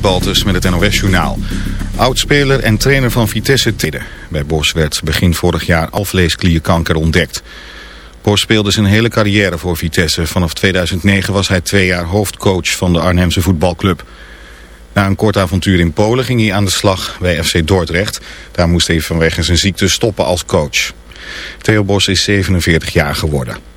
Baltus met het NOS-journaal. Oudspeler en trainer van Vitesse Tidde. Bij Bos werd begin vorig jaar alvleesklierkanker ontdekt. Bos speelde zijn hele carrière voor Vitesse. Vanaf 2009 was hij twee jaar hoofdcoach van de Arnhemse voetbalclub. Na een kort avontuur in Polen ging hij aan de slag bij FC Dordrecht. Daar moest hij vanwege zijn ziekte stoppen als coach. Theo Bos is 47 jaar geworden.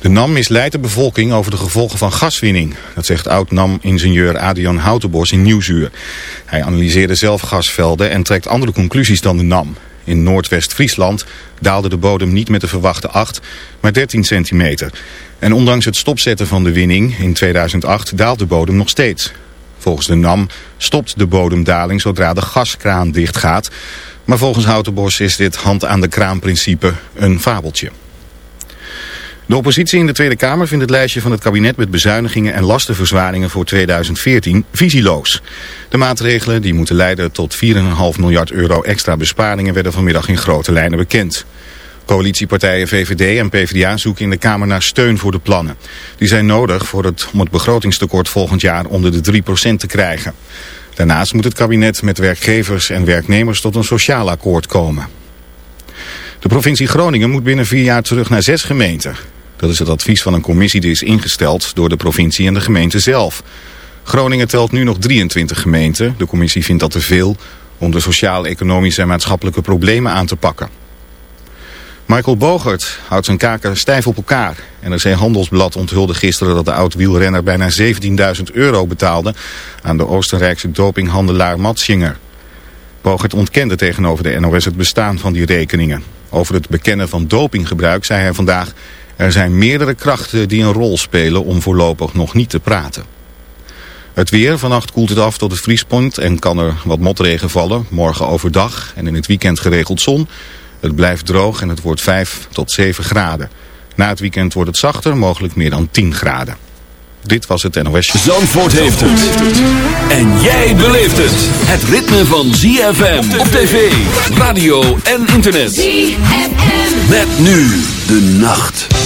De NAM misleidt de bevolking over de gevolgen van gaswinning. Dat zegt oud-NAM-ingenieur Adrian Houtenbos in Nieuwsuur. Hij analyseerde zelf gasvelden en trekt andere conclusies dan de NAM. In Noordwest-Friesland daalde de bodem niet met de verwachte 8, maar 13 centimeter. En ondanks het stopzetten van de winning in 2008 daalt de bodem nog steeds. Volgens de NAM stopt de bodemdaling zodra de gaskraan dichtgaat. Maar volgens Houtenbos is dit hand aan de kraan principe een fabeltje. De oppositie in de Tweede Kamer vindt het lijstje van het kabinet met bezuinigingen en lastenverzwaringen voor 2014 visieloos. De maatregelen die moeten leiden tot 4,5 miljard euro extra besparingen werden vanmiddag in grote lijnen bekend. Coalitiepartijen VVD en PvdA zoeken in de Kamer naar steun voor de plannen. Die zijn nodig voor het, om het begrotingstekort volgend jaar onder de 3% te krijgen. Daarnaast moet het kabinet met werkgevers en werknemers tot een sociaal akkoord komen. De provincie Groningen moet binnen vier jaar terug naar zes gemeenten. Dat is het advies van een commissie die is ingesteld door de provincie en de gemeente zelf. Groningen telt nu nog 23 gemeenten. De commissie vindt dat te veel om de sociale, economische en maatschappelijke problemen aan te pakken. Michael Bogert houdt zijn kaken stijf op elkaar. NRC Handelsblad onthulde gisteren dat de oud-wielrenner bijna 17.000 euro betaalde aan de Oostenrijkse dopinghandelaar Matschinger. Bogert ontkende tegenover de NOS het bestaan van die rekeningen. Over het bekennen van dopinggebruik zei hij vandaag... Er zijn meerdere krachten die een rol spelen om voorlopig nog niet te praten. Het weer, vannacht koelt het af tot het vriespunt en kan er wat motregen vallen. Morgen overdag en in het weekend geregeld zon. Het blijft droog en het wordt 5 tot 7 graden. Na het weekend wordt het zachter, mogelijk meer dan 10 graden. Dit was het NOS. Zandvoort heeft het. En jij beleeft het. Het ritme van ZFM op tv, radio en internet. ZFM. Met nu de nacht.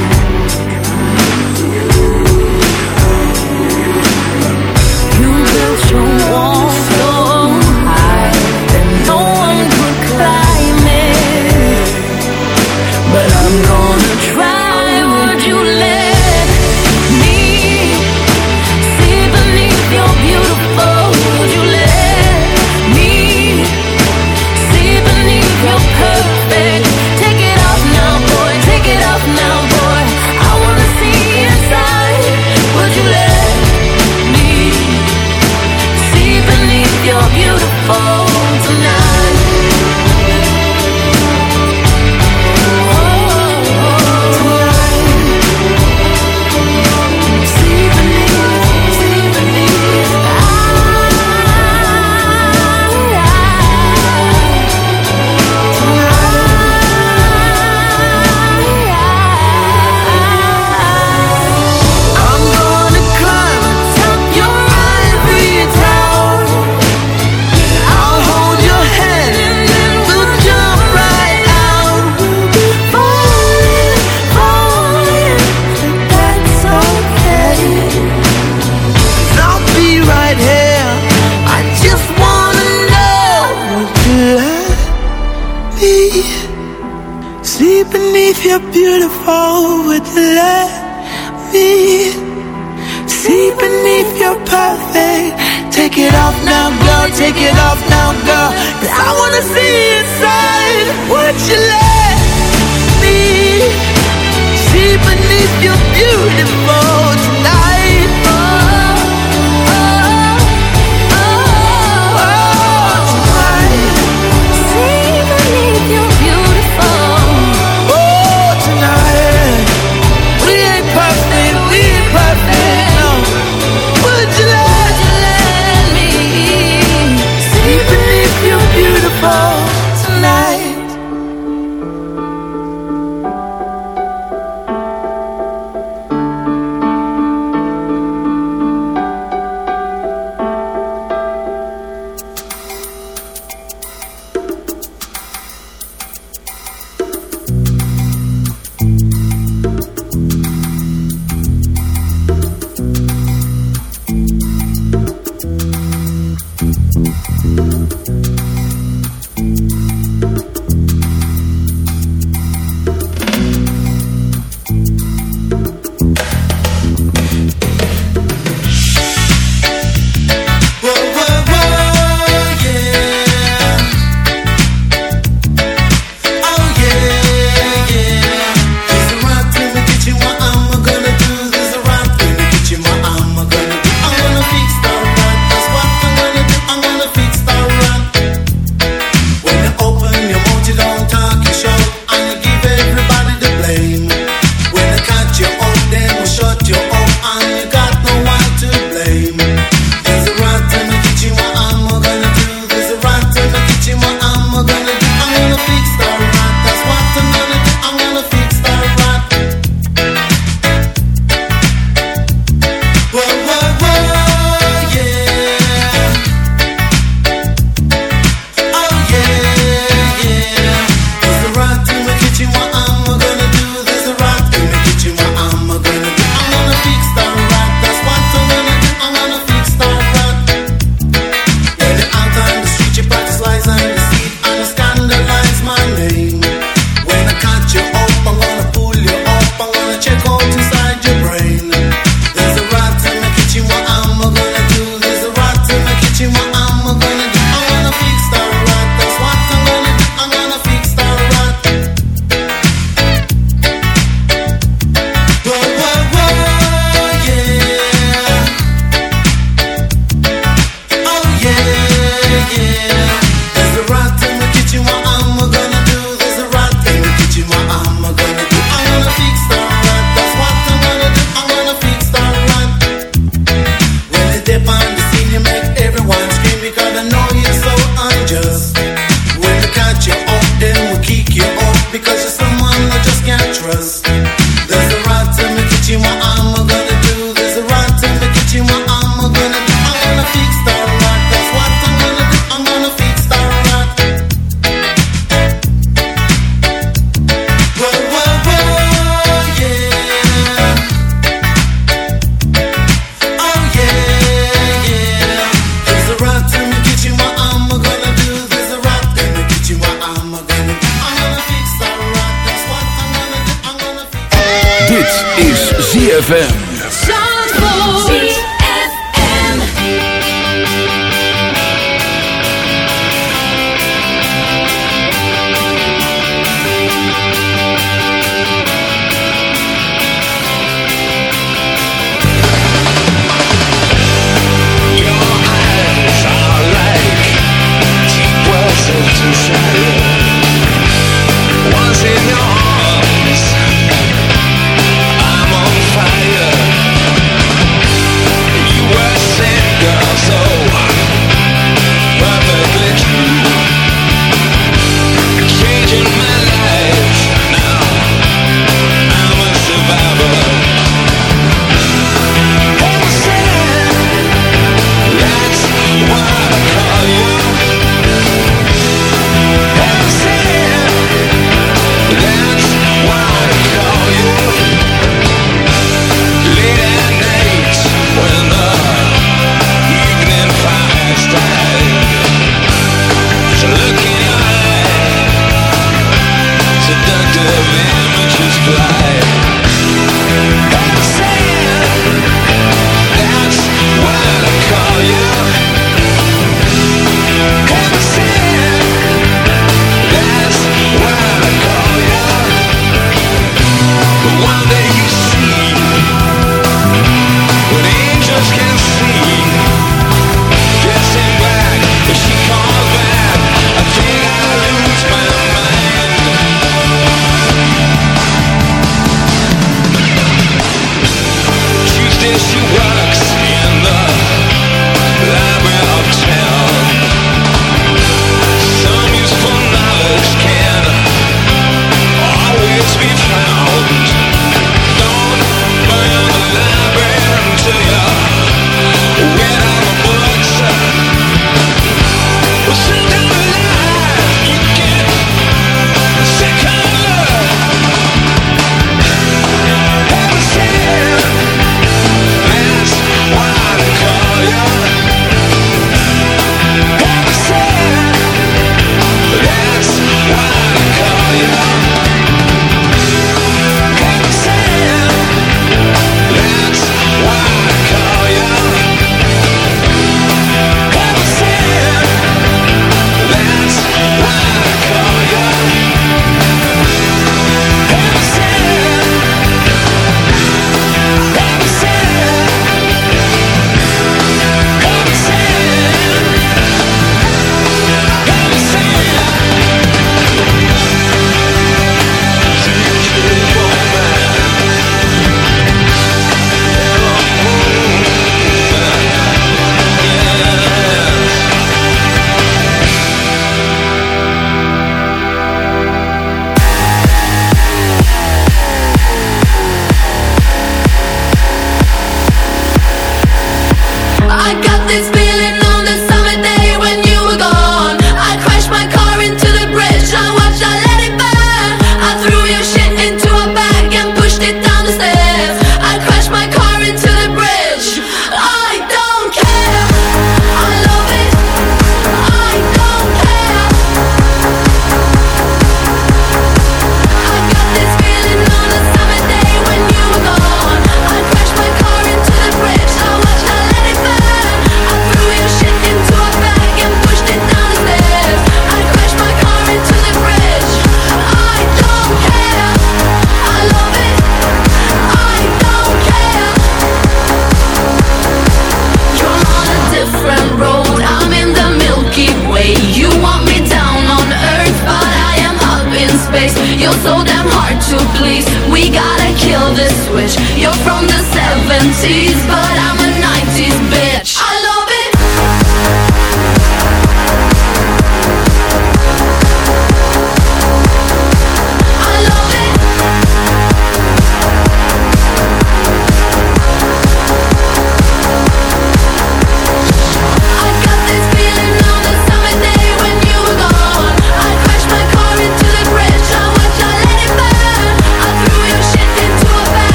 seas, but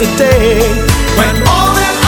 yesterday when all that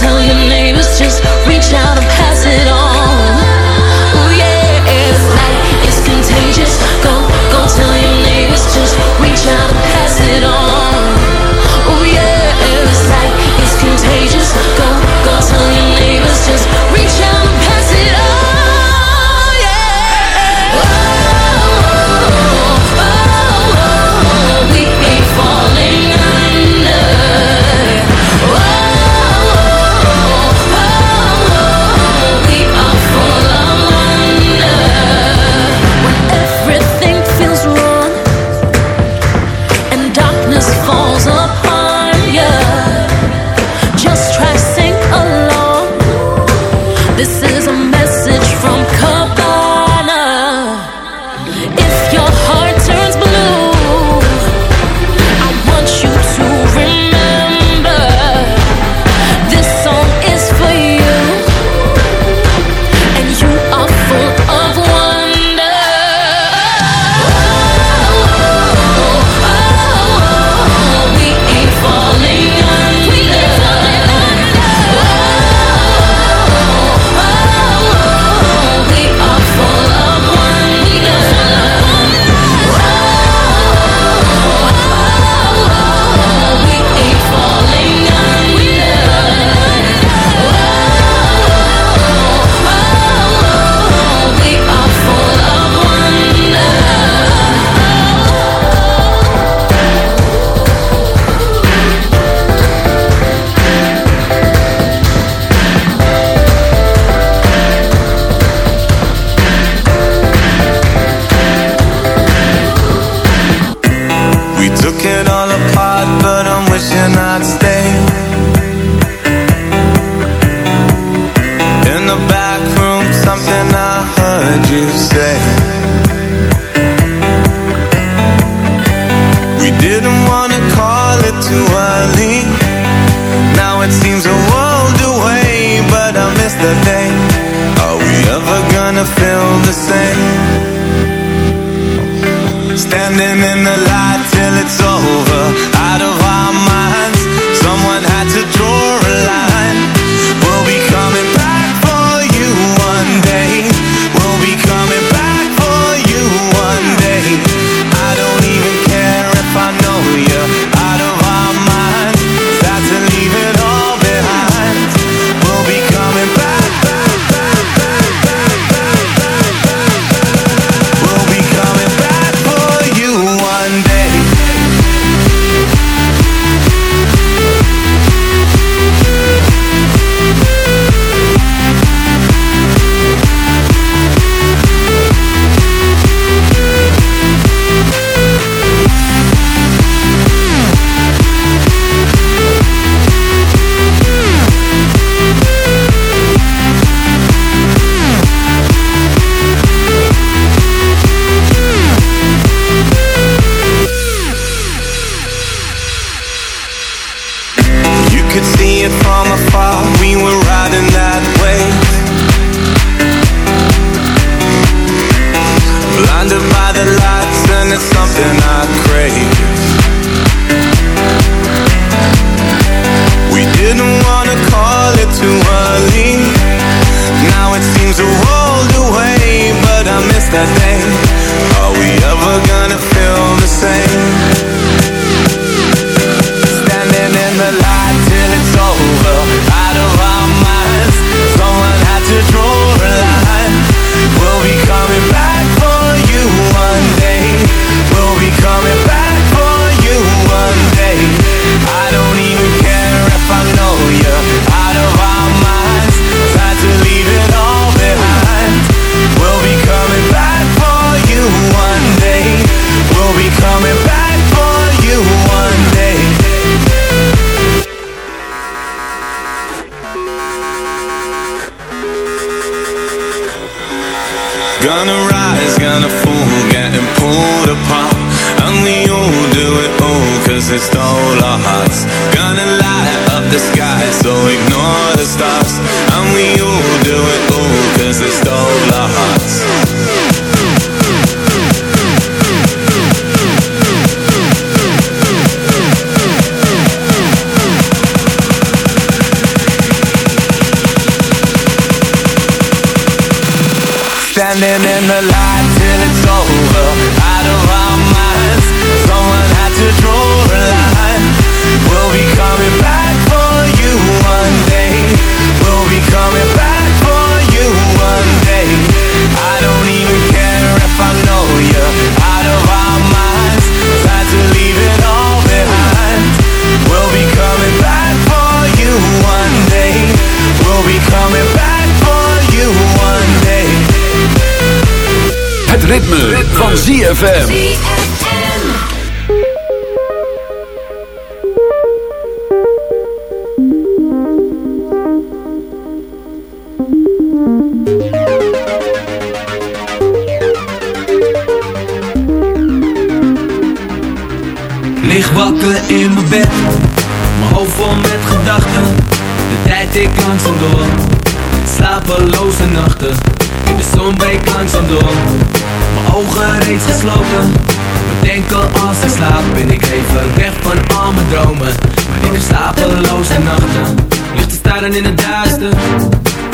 tell you Ritme, van ZFM. Lig wakker in mijn bed, mijn hoofd vol met gedachten. De tijd ik langzaam door, slapeloze nachten. De zon breekt langzaam door, mijn ogen reeds gesloten. Bedenken als ik slaap, ben ik even weg van al mijn dromen. Maar ik heb slapeloze nachten, ligt te staren in het duister.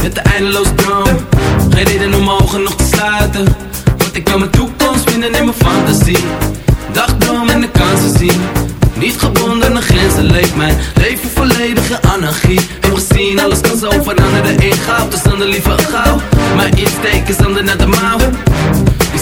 Met de eindeloze droom, geen reden om ogen nog te sluiten. Want ik kan mijn toekomst vinden in mijn fantasie. Dagdroom en de kansen zien Niet gebonden aan grenzen leeft mijn leven volledige anarchie Heb gezien, alles kan zo veranderen in goud Dus dan de liever gauw Mijn insteek is dan naar de mouw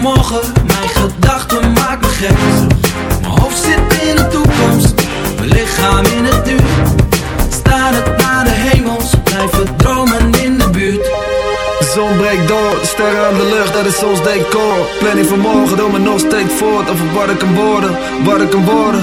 morgen Mijn gedachten maken me gek. Mijn hoofd zit in de toekomst Mijn lichaam in het nu het naar de hemels Blijven dromen in de buurt. De zon breekt door, de sterren aan de lucht, dat is ons decor. Planning van morgen, doe me nog steeds voort Over wat ik kan worden, wat ik kan worden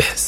Biz.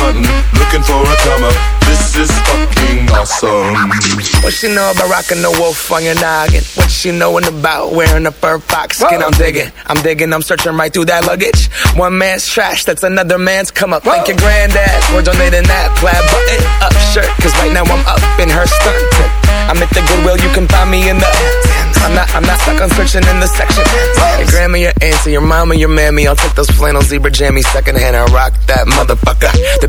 I'm, I'm hunting, looking for a come up. This is fucking awesome. What she know about rocking the wolf on your noggin? What she knowin' about wearing a fur fox skin? I'm digging, I'm digging, I'm searching right through that luggage. One man's trash, that's another man's come up. Thank your granddad for donating that plaid button up shirt. Cause right now I'm up in her skirt. I'm at the Goodwill, you can find me in the. I'm not, I'm not stuck on searching in the section. Your grandma, your auntie, your mama, your mammy. I'll take those flannel zebra jammies secondhand and rock that motherfucker. The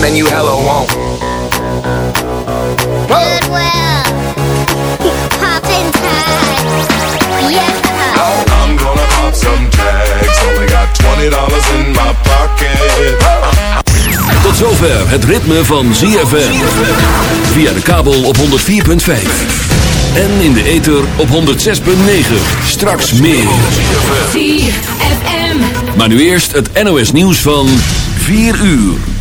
Man, you hella won't. Goodwill. Poppin' tags. Yeah. I'm gonna pop some tags. Only got twenty dollars in my pocket. Tot zover het ritme van ZFM. Via de kabel op 104.5. En in de ether op 106.9. Straks meer. ZFM. Maar nu eerst het NOS nieuws van 4 uur.